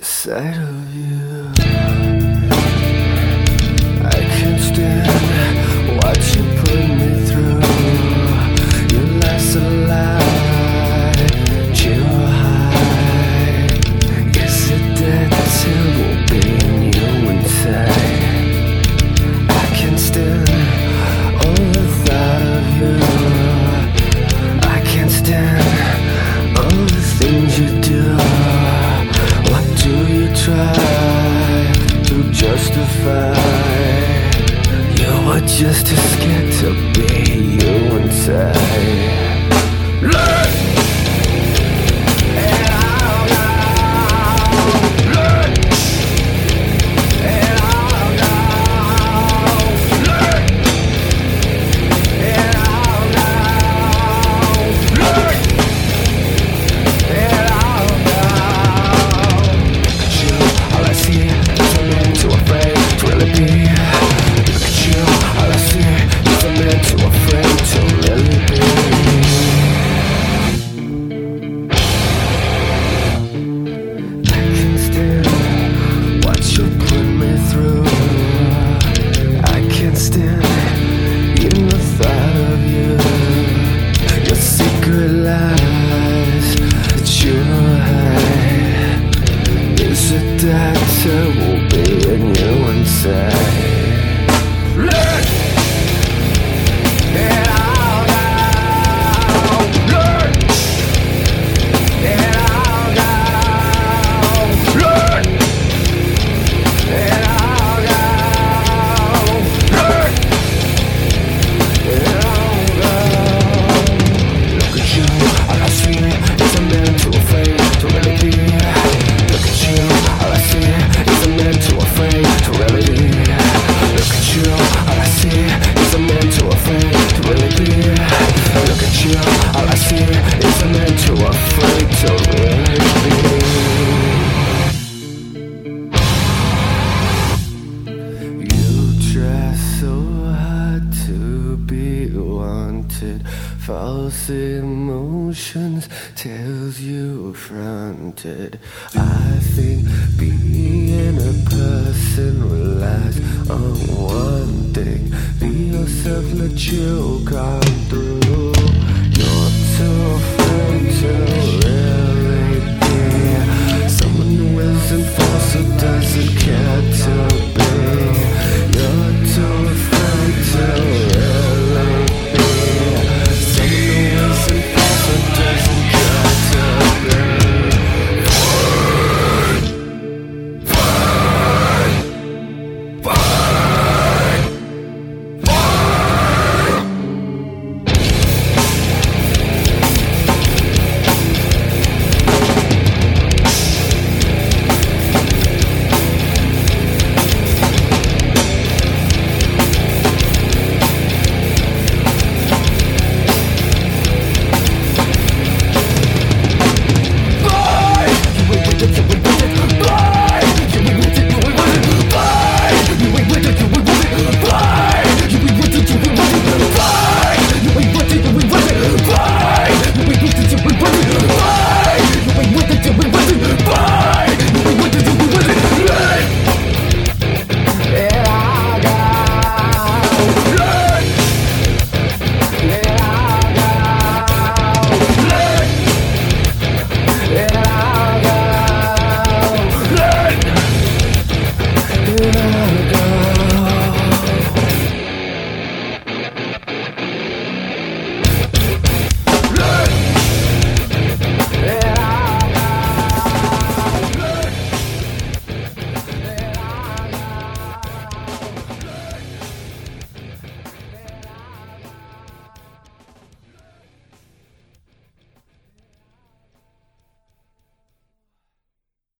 the sight of you. justified. You were just too scared to be you inside. 的我 false emotions tells you affronted i think being a person relies on one thing. Be yourself let your guard.